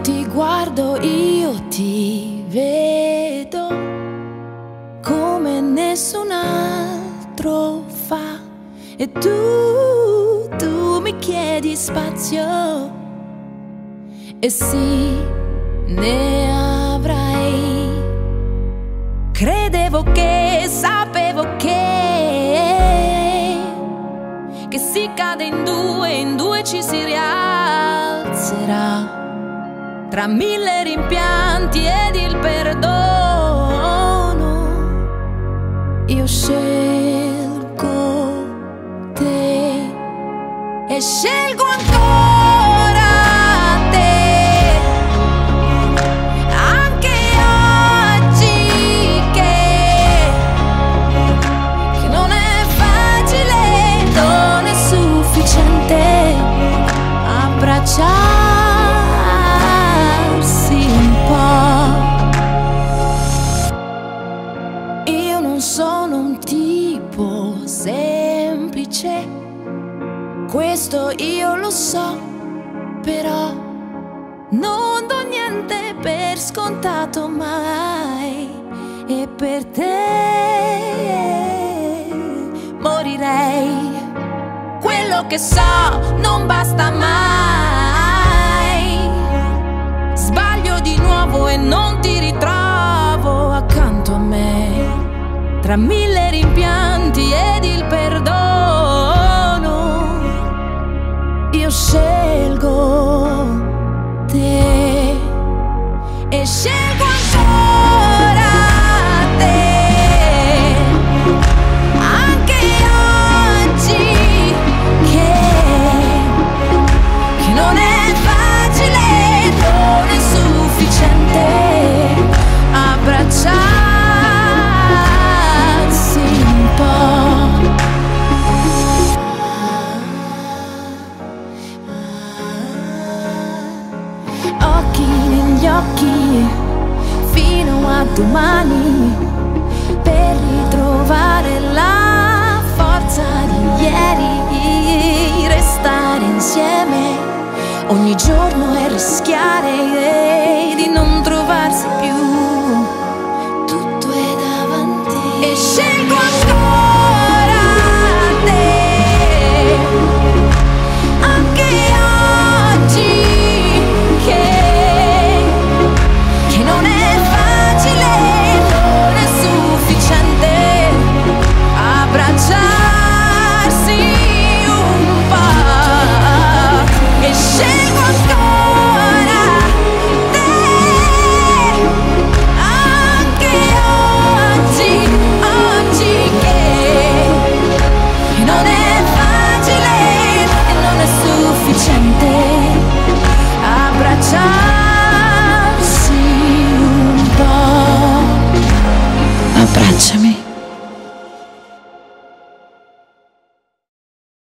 ti guardo, io ti vedo come nessun altro fa. E tu, tu mi chiedi spazio. E sì, ne avrai. Credevo che, sapevo che, che si cade in due, in due ci si rialzerà. Tra mille rimpianti ed il perdono, io scelgo te e scelgo ancora te. Anche oggi che, che non è facile, non è sufficiente abbracciarsi questo io lo so, però non do niente per scontato mai e per te morirei. Quello che so non basta mai. Sbaglio di nuovo e non ti ritrovo accanto a me. Tra mille rimpianti ed il perdono, io scelgo te Occhi negli occhi fino a domani per ritrovare la forza di ieri, restare insieme ogni giorno e rischiare di non trovarsi più. Abbracciami.